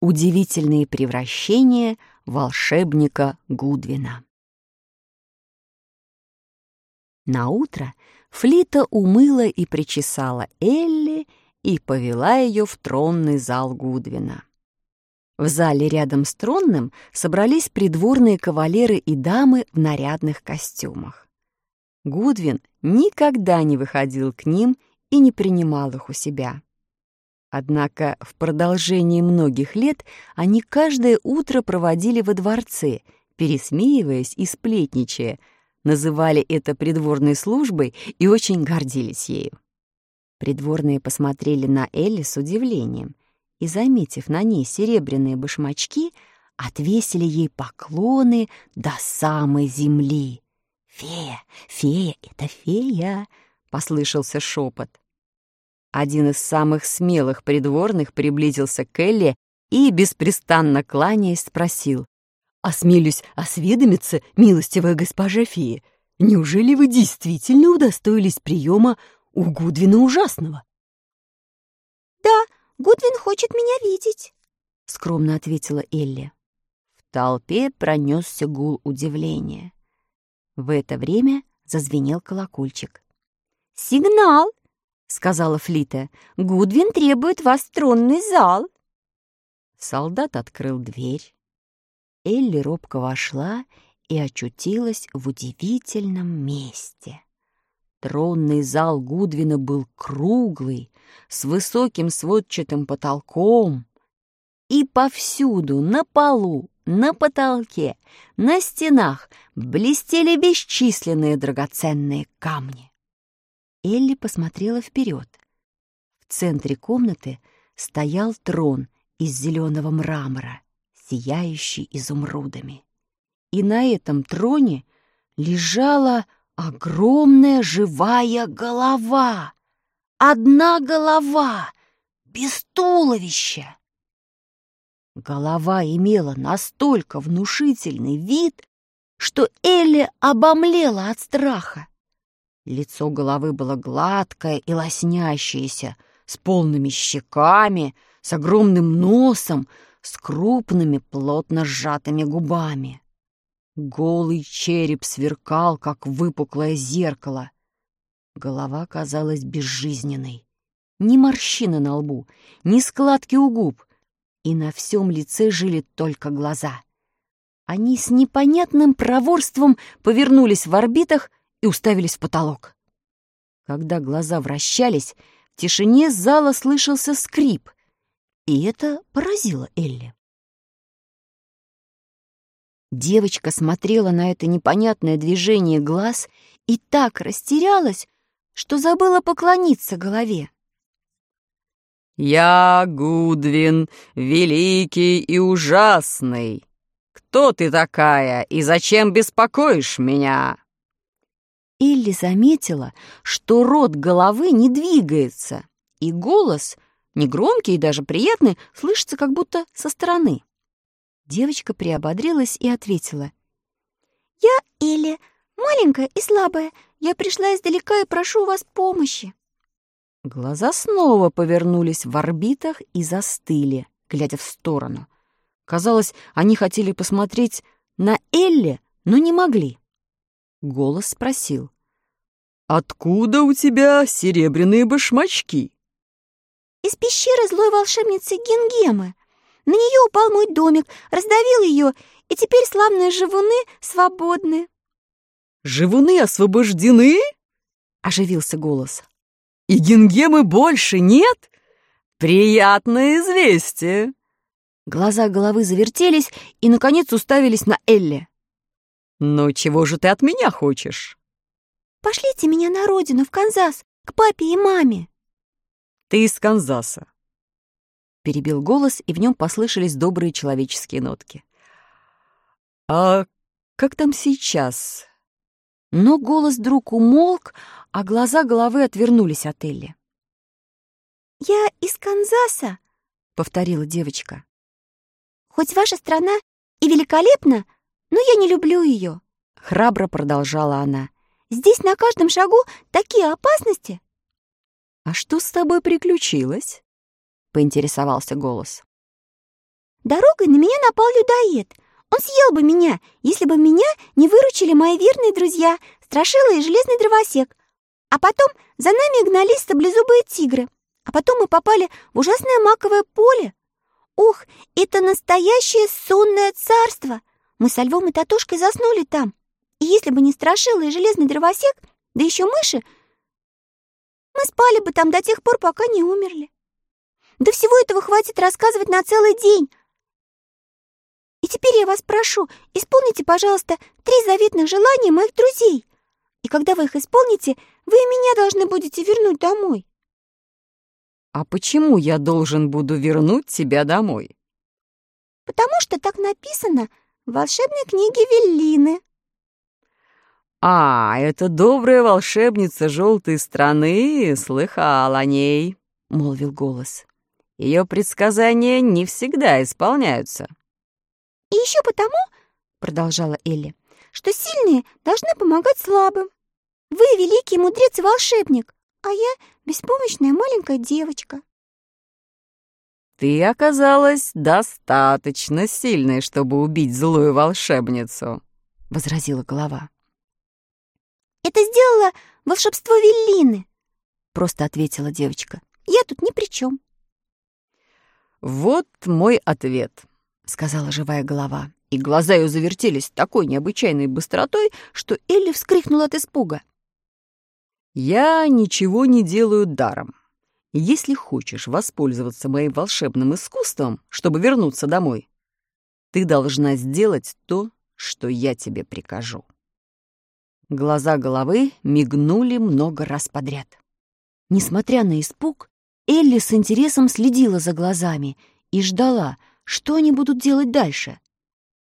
Удивительные превращения волшебника Гудвина. На утро Флита умыла и причесала Элли и повела ее в тронный зал Гудвина. В зале рядом с тронным собрались придворные кавалеры и дамы в нарядных костюмах. Гудвин никогда не выходил к ним и не принимал их у себя. Однако в продолжении многих лет они каждое утро проводили во дворце, пересмеиваясь и сплетничая, называли это придворной службой и очень гордились ею. Придворные посмотрели на Элли с удивлением и, заметив на ней серебряные башмачки, отвесили ей поклоны до самой земли. «Фея! Фея! Это фея!» — послышался шепот. Один из самых смелых придворных приблизился к Элли и, беспрестанно кланяясь, спросил. «Осмелюсь осведомиться, милостивая госпожа фея, неужели вы действительно удостоились приема у Гудвина Ужасного?» «Да, Гудвин хочет меня видеть», — скромно ответила Элли. В толпе пронесся гул удивления. В это время зазвенел колокольчик. «Сигнал!» — сказала Флита. «Гудвин требует вас в тронный зал». Солдат открыл дверь. Элли робко вошла и очутилась в удивительном месте. Тронный зал Гудвина был круглый, с высоким сводчатым потолком, и повсюду, на полу, на потолке, на стенах блестели бесчисленные драгоценные камни. Элли посмотрела вперед. В центре комнаты стоял трон из зеленого мрамора, сияющий изумрудами. И на этом троне лежала огромная живая голова. Одна голова, без туловища. Голова имела настолько внушительный вид, что Элли обомлела от страха. Лицо головы было гладкое и лоснящееся, с полными щеками, с огромным носом, с крупными плотно сжатыми губами. Голый череп сверкал, как выпуклое зеркало. Голова казалась безжизненной. Ни морщины на лбу, ни складки у губ, и на всем лице жили только глаза. Они с непонятным проворством повернулись в орбитах и уставились в потолок. Когда глаза вращались, в тишине зала слышался скрип, и это поразило Элли. Девочка смотрела на это непонятное движение глаз и так растерялась, что забыла поклониться голове. «Я Гудвин, великий и ужасный. Кто ты такая и зачем беспокоишь меня?» Элли заметила, что рот головы не двигается, и голос, негромкий и даже приятный, слышится как будто со стороны. Девочка приободрилась и ответила. «Я Элли, маленькая и слабая. Я пришла издалека и прошу у вас помощи». Глаза снова повернулись в орбитах и застыли, глядя в сторону. Казалось, они хотели посмотреть на Элли, но не могли. Голос спросил. «Откуда у тебя серебряные башмачки?» «Из пещеры злой волшебницы Гингемы. На нее упал мой домик, раздавил ее, и теперь славные живуны свободны». «Живуны освобождены?» — оживился голос. «И Гингемы больше нет? Приятное известие!» Глаза головы завертелись и, наконец, уставились на Элли. «Ну, чего же ты от меня хочешь?» «Пошлите меня на родину, в Канзас, к папе и маме». «Ты из Канзаса», — перебил голос, и в нем послышались добрые человеческие нотки. «А как там сейчас?» Но голос вдруг умолк, а глаза головы отвернулись от Элли. «Я из Канзаса», — повторила девочка. «Хоть ваша страна и великолепна, но я не люблю ее», — храбро продолжала она. «Здесь на каждом шагу такие опасности». «А что с тобой приключилось?» — поинтересовался голос. Дорогой на меня напал людоед. Он съел бы меня, если бы меня не выручили мои верные друзья, Страшила и Железный Дровосек. А потом за нами гнались саблезубые тигры. А потом мы попали в ужасное маковое поле. Ух, это настоящее сонное царство! Мы со Львом и Татушкой заснули там. И если бы не Страшила и Железный Дровосек, да еще мыши, мы спали бы там до тех пор, пока не умерли. Да всего этого хватит рассказывать на целый день. И теперь я вас прошу, исполните, пожалуйста, три заветных желания моих друзей. И когда вы их исполните, вы и меня должны будете вернуть домой. А почему я должен буду вернуть тебя домой? Потому что так написано волшебной книге Веллины. А, это добрая волшебница желтой страны, слыхал о ней, молвил голос. Ее предсказания не всегда исполняются. И еще потому, продолжала Элли, что сильные должны помогать слабым. Вы великий мудрец и волшебник, а я беспомощная маленькая девочка. Ты оказалась достаточно сильной, чтобы убить злую волшебницу, возразила голова. Это сделала волшебство Веллины, просто ответила девочка. Я тут ни при чем. Вот мой ответ, сказала живая голова, и глаза ее завертелись такой необычайной быстротой, что Элли вскрикнула от испуга. «Я ничего не делаю даром. Если хочешь воспользоваться моим волшебным искусством, чтобы вернуться домой, ты должна сделать то, что я тебе прикажу». Глаза головы мигнули много раз подряд. Несмотря на испуг, Элли с интересом следила за глазами и ждала, что они будут делать дальше.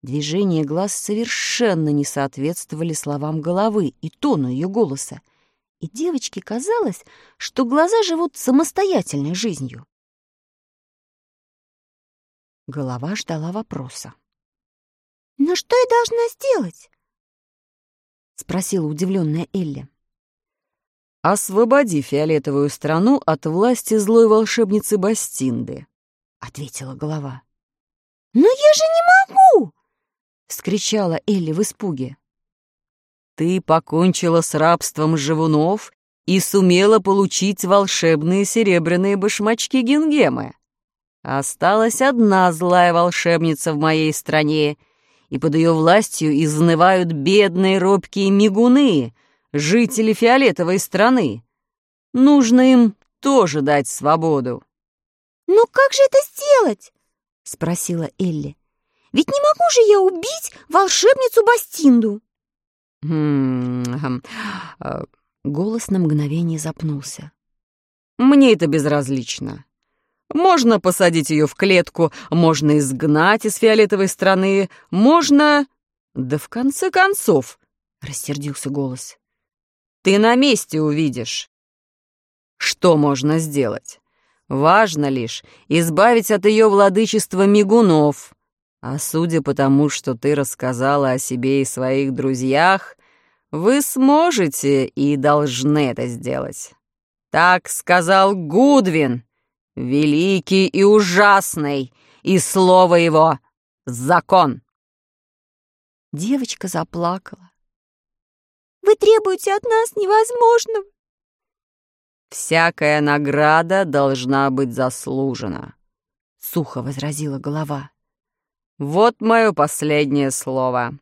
Движения глаз совершенно не соответствовали словам головы и тону ее голоса, и девочке казалось, что глаза живут самостоятельной жизнью. Голова ждала вопроса. «Но что я должна сделать?» — спросила удивленная Элли. «Освободи фиолетовую страну от власти злой волшебницы Бастинды», — ответила голова. «Но я же не могу!» — вскричала Элли в испуге. «Ты покончила с рабством живунов и сумела получить волшебные серебряные башмачки Гингемы. Осталась одна злая волшебница в моей стране, и под ее властью изнывают бедные робкие мигуны, жители фиолетовой страны. Нужно им тоже дать свободу». «Но как же это сделать?» — спросила Элли. Ведь не могу же я убить волшебницу Бастинду!» Хм, а, Голос на мгновение запнулся. «Мне это безразлично. Можно посадить ее в клетку, можно изгнать из фиолетовой страны, можно... Да в конце концов, — рассердился голос, — ты на месте увидишь. Что можно сделать? Важно лишь избавить от ее владычества мигунов, а судя по тому, что ты рассказала о себе и своих друзьях, вы сможете и должны это сделать. Так сказал Гудвин, великий и ужасный, и слово его — закон. Девочка заплакала. «Вы требуете от нас невозможного!» «Всякая награда должна быть заслужена», — сухо возразила голова. Вот мое последнее слово.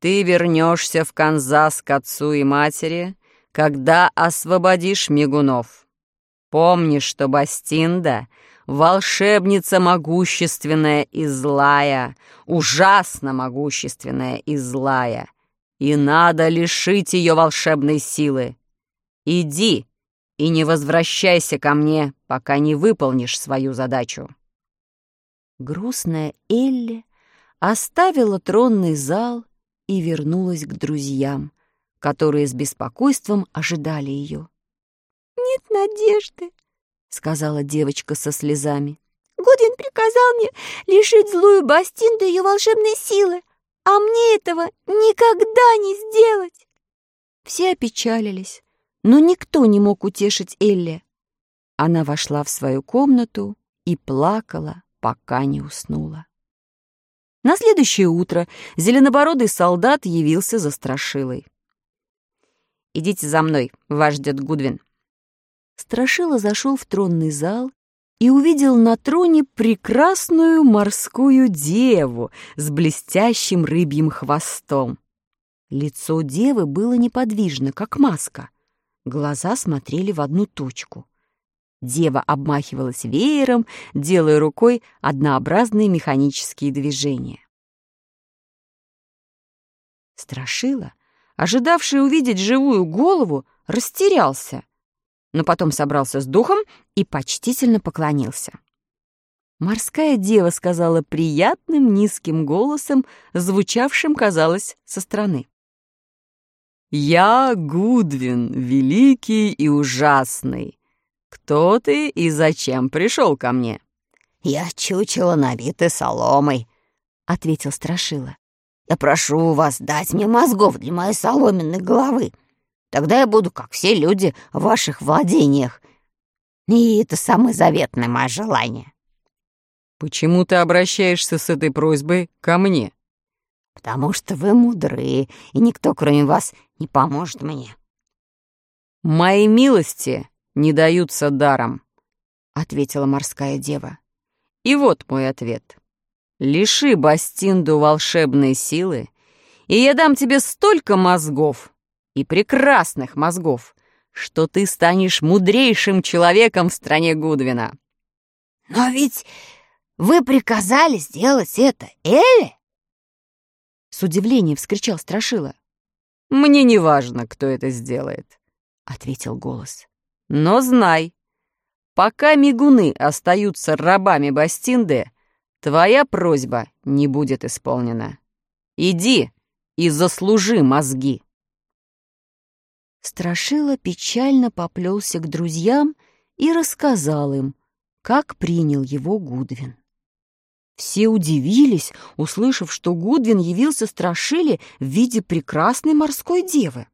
Ты вернешься в Канзас к отцу и матери, когда освободишь мигунов. Помни, что Бастинда — волшебница могущественная и злая, ужасно могущественная и злая, и надо лишить ее волшебной силы. Иди и не возвращайся ко мне, пока не выполнишь свою задачу. Грустная Элли оставила тронный зал и вернулась к друзьям, которые с беспокойством ожидали ее. «Нет надежды», — сказала девочка со слезами. «Гудвин приказал мне лишить злую Бастинду ее волшебной силы, а мне этого никогда не сделать!» Все опечалились, но никто не мог утешить Элли. Она вошла в свою комнату и плакала, пока не уснула. На следующее утро зеленобородый солдат явился за страшилой. «Идите за мной, вас ждет Гудвин». Страшила зашел в тронный зал и увидел на троне прекрасную морскую деву с блестящим рыбьим хвостом. Лицо девы было неподвижно, как маска. Глаза смотрели в одну точку. Дева обмахивалась веером, делая рукой однообразные механические движения. Страшила, ожидавший увидеть живую голову, растерялся, но потом собрался с духом и почтительно поклонился. Морская дева сказала приятным низким голосом, звучавшим, казалось, со стороны. «Я Гудвин, великий и ужасный. Кто ты и зачем пришел ко мне?» «Я чучело набитый соломой», — ответил Страшила. «Я прошу вас дать мне мозгов для моей соломенной головы. Тогда я буду, как все люди, в ваших владениях. И это самое заветное мое желание». «Почему ты обращаешься с этой просьбой ко мне?» «Потому что вы мудрые, и никто, кроме вас, не поможет мне». «Мои милости не даются даром», — ответила морская дева. «И вот мой ответ. Лиши Бастинду волшебной силы, и я дам тебе столько мозгов, и прекрасных мозгов, что ты станешь мудрейшим человеком в стране Гудвина». «Но ведь вы приказали сделать это Элли?» С удивлением вскричал Страшила. «Мне не важно, кто это сделает», — ответил голос. «Но знай, пока мигуны остаются рабами Бастинды, твоя просьба не будет исполнена. Иди и заслужи мозги». Страшила печально поплелся к друзьям и рассказал им, как принял его Гудвин. Все удивились, услышав, что Гудвин явился Страшиле в виде прекрасной морской девы.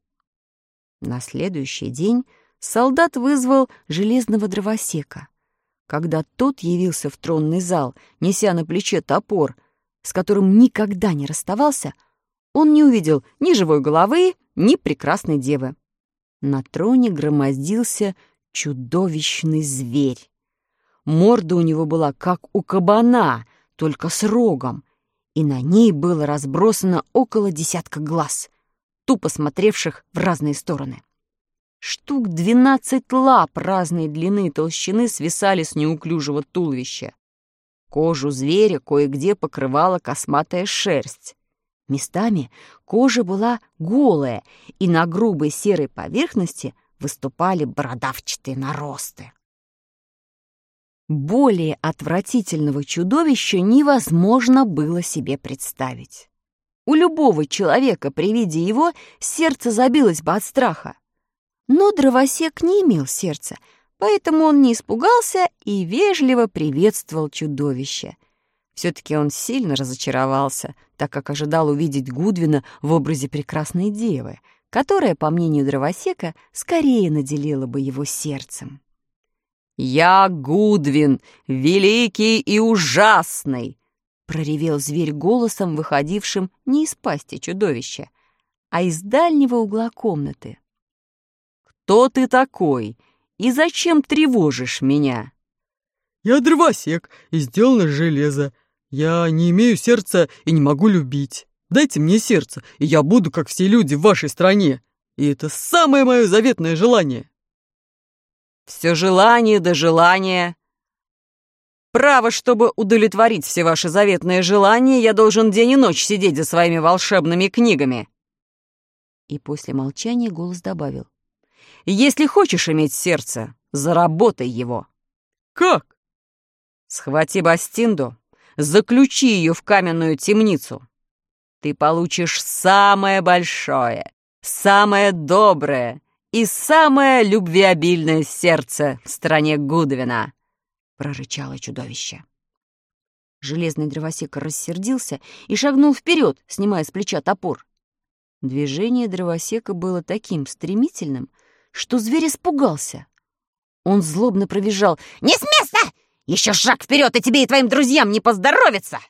На следующий день солдат вызвал железного дровосека. Когда тот явился в тронный зал, неся на плече топор, с которым никогда не расставался, он не увидел ни живой головы, ни прекрасной девы. На троне громоздился чудовищный зверь. Морда у него была, как у кабана, только с рогом, и на ней было разбросано около десятка глаз, тупо смотревших в разные стороны. Штук двенадцать лап разной длины и толщины свисали с неуклюжего туловища. Кожу зверя кое-где покрывала косматая шерсть. Местами кожа была голая, и на грубой серой поверхности выступали бородавчатые наросты. Более отвратительного чудовища невозможно было себе представить. У любого человека при виде его сердце забилось бы от страха. Но дровосек не имел сердца, поэтому он не испугался и вежливо приветствовал чудовище. Все-таки он сильно разочаровался, так как ожидал увидеть Гудвина в образе прекрасной девы, которая, по мнению дровосека, скорее наделила бы его сердцем. «Я Гудвин, великий и ужасный!» — проревел зверь голосом, выходившим не из пасти чудовища, а из дальнего угла комнаты. «Кто ты такой и зачем тревожишь меня?» «Я дровосек и сделан из железа. Я не имею сердца и не могу любить. Дайте мне сердце, и я буду, как все люди в вашей стране. И это самое мое заветное желание». Все желание да желание. Право, чтобы удовлетворить все ваши заветные желания, я должен день и ночь сидеть за своими волшебными книгами. И после молчания голос добавил. Если хочешь иметь сердце, заработай его. Как? Схвати Бастинду, заключи ее в каменную темницу. Ты получишь самое большое, самое доброе, и самое любвеобильное сердце в стране Гудвина!» — прорычало чудовище. Железный дровосек рассердился и шагнул вперед, снимая с плеча топор. Движение дровосека было таким стремительным, что зверь испугался. Он злобно провизжал «Не с места! Еще шаг вперед, и тебе и твоим друзьям не поздоровится!»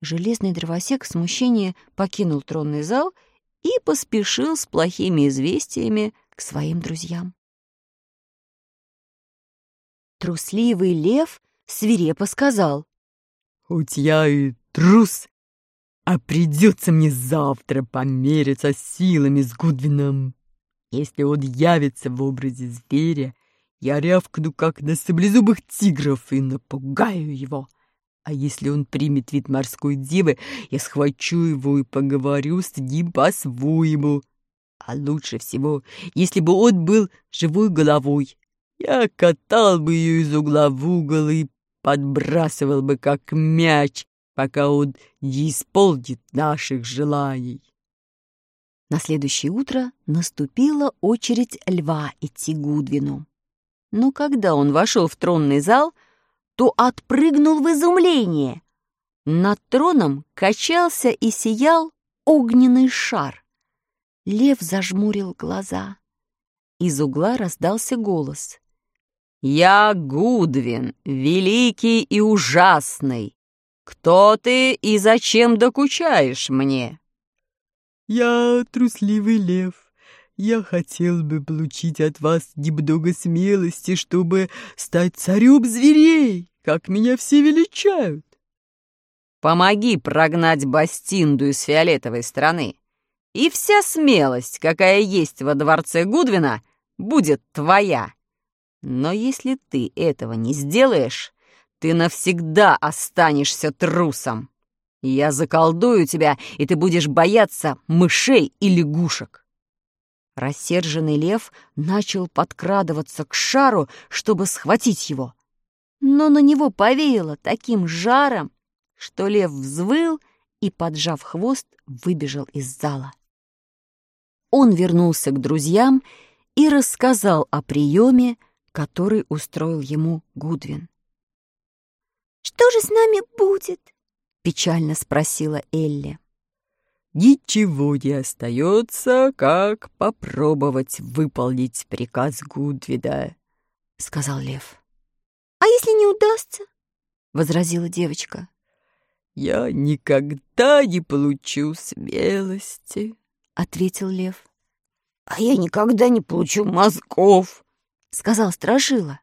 Железный дровосек в смущении покинул тронный зал и поспешил с плохими известиями к своим друзьям. Трусливый лев свирепо сказал. «Хоть я и трус, а придется мне завтра помериться силами с Гудвином. Если он явится в образе зверя, я рявкну, как на саблезубых тигров, и напугаю его. А если он примет вид морской девы, я схвачу его и поговорю с ним по-своему. А лучше всего, если бы он был живой головой. Я катал бы ее из угла в угол и подбрасывал бы, как мяч, пока он не исполнит наших желаний. На следующее утро наступила очередь льва идти Гудвину. Но когда он вошел в тронный зал, то отпрыгнул в изумление. Над троном качался и сиял огненный шар. Лев зажмурил глаза. Из угла раздался голос. «Я Гудвин, великий и ужасный. Кто ты и зачем докучаешь мне?» «Я трусливый лев. Я хотел бы получить от вас немного смелости, чтобы стать царем зверей, как меня все величают». «Помоги прогнать Бастинду из фиолетовой страны, и вся смелость, какая есть во дворце Гудвина, будет твоя. Но если ты этого не сделаешь, ты навсегда останешься трусом. Я заколдую тебя, и ты будешь бояться мышей и лягушек. Рассерженный лев начал подкрадываться к шару, чтобы схватить его. Но на него повеяло таким жаром, что лев взвыл и, поджав хвост, выбежал из зала. Он вернулся к друзьям и рассказал о приеме, который устроил ему Гудвин. «Что же с нами будет?» — печально спросила Элли. «Ничего не остается, как попробовать выполнить приказ Гудвида», — сказал Лев. «А если не удастся?» — возразила девочка. «Я никогда не получу смелости», — ответил Лев. «А я никогда не получу мозгов», — сказал Страшила.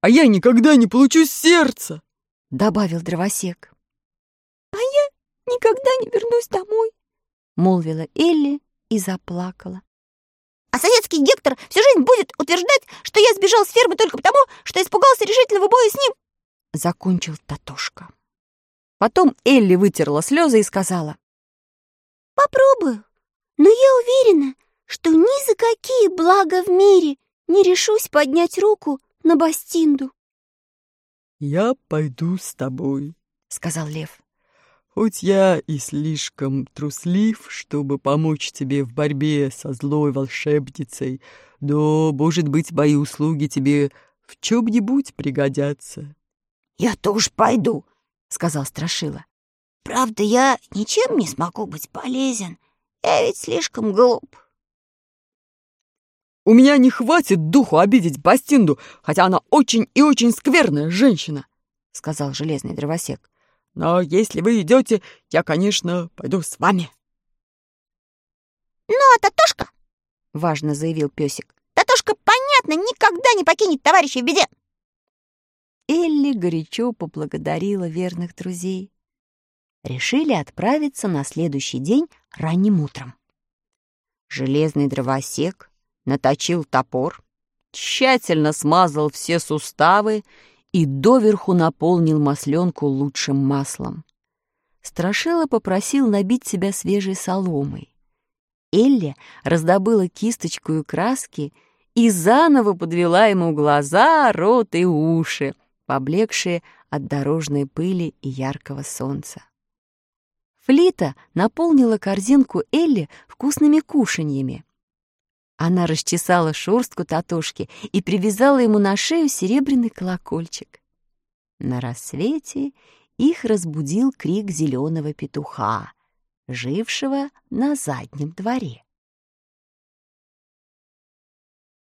«А я никогда не получу сердца», — добавил дровосек. «А я никогда не вернусь домой», — молвила Элли и заплакала. «А советский Гектор всю жизнь будет утверждать, что я сбежал с фермы только потому, что испугался решительного боя с ним», — закончил Татошка. Потом Элли вытерла слезы и сказала. «Попробую, но я уверена, что ни за какие блага в мире не решусь поднять руку на Бастинду». «Я пойду с тобой», — сказал Лев. «Хоть я и слишком труслив, чтобы помочь тебе в борьбе со злой волшебницей, но, может быть, мои услуги тебе в чем-нибудь пригодятся». «Я тоже пойду», — сказал Страшила. «Правда, я ничем не смогу быть полезен. Я ведь слишком глуп». У меня не хватит духу обидеть Бастинду, хотя она очень и очень скверная женщина, — сказал железный дровосек. Но если вы идете, я, конечно, пойду с вами. Ну, а Татошка, — важно заявил песик, — Татошка, понятно, никогда не покинет товарища в беде. Элли горячо поблагодарила верных друзей. Решили отправиться на следующий день ранним утром. Железный дровосек наточил топор, тщательно смазал все суставы и доверху наполнил масленку лучшим маслом. Страшила попросил набить себя свежей соломой. Элли раздобыла кисточку и краски и заново подвела ему глаза, рот и уши, поблекшие от дорожной пыли и яркого солнца. Флита наполнила корзинку Элли вкусными кушаньями, она расчесала шерстку Татошки и привязала ему на шею серебряный колокольчик. На рассвете их разбудил крик зеленого петуха, жившего на заднем дворе.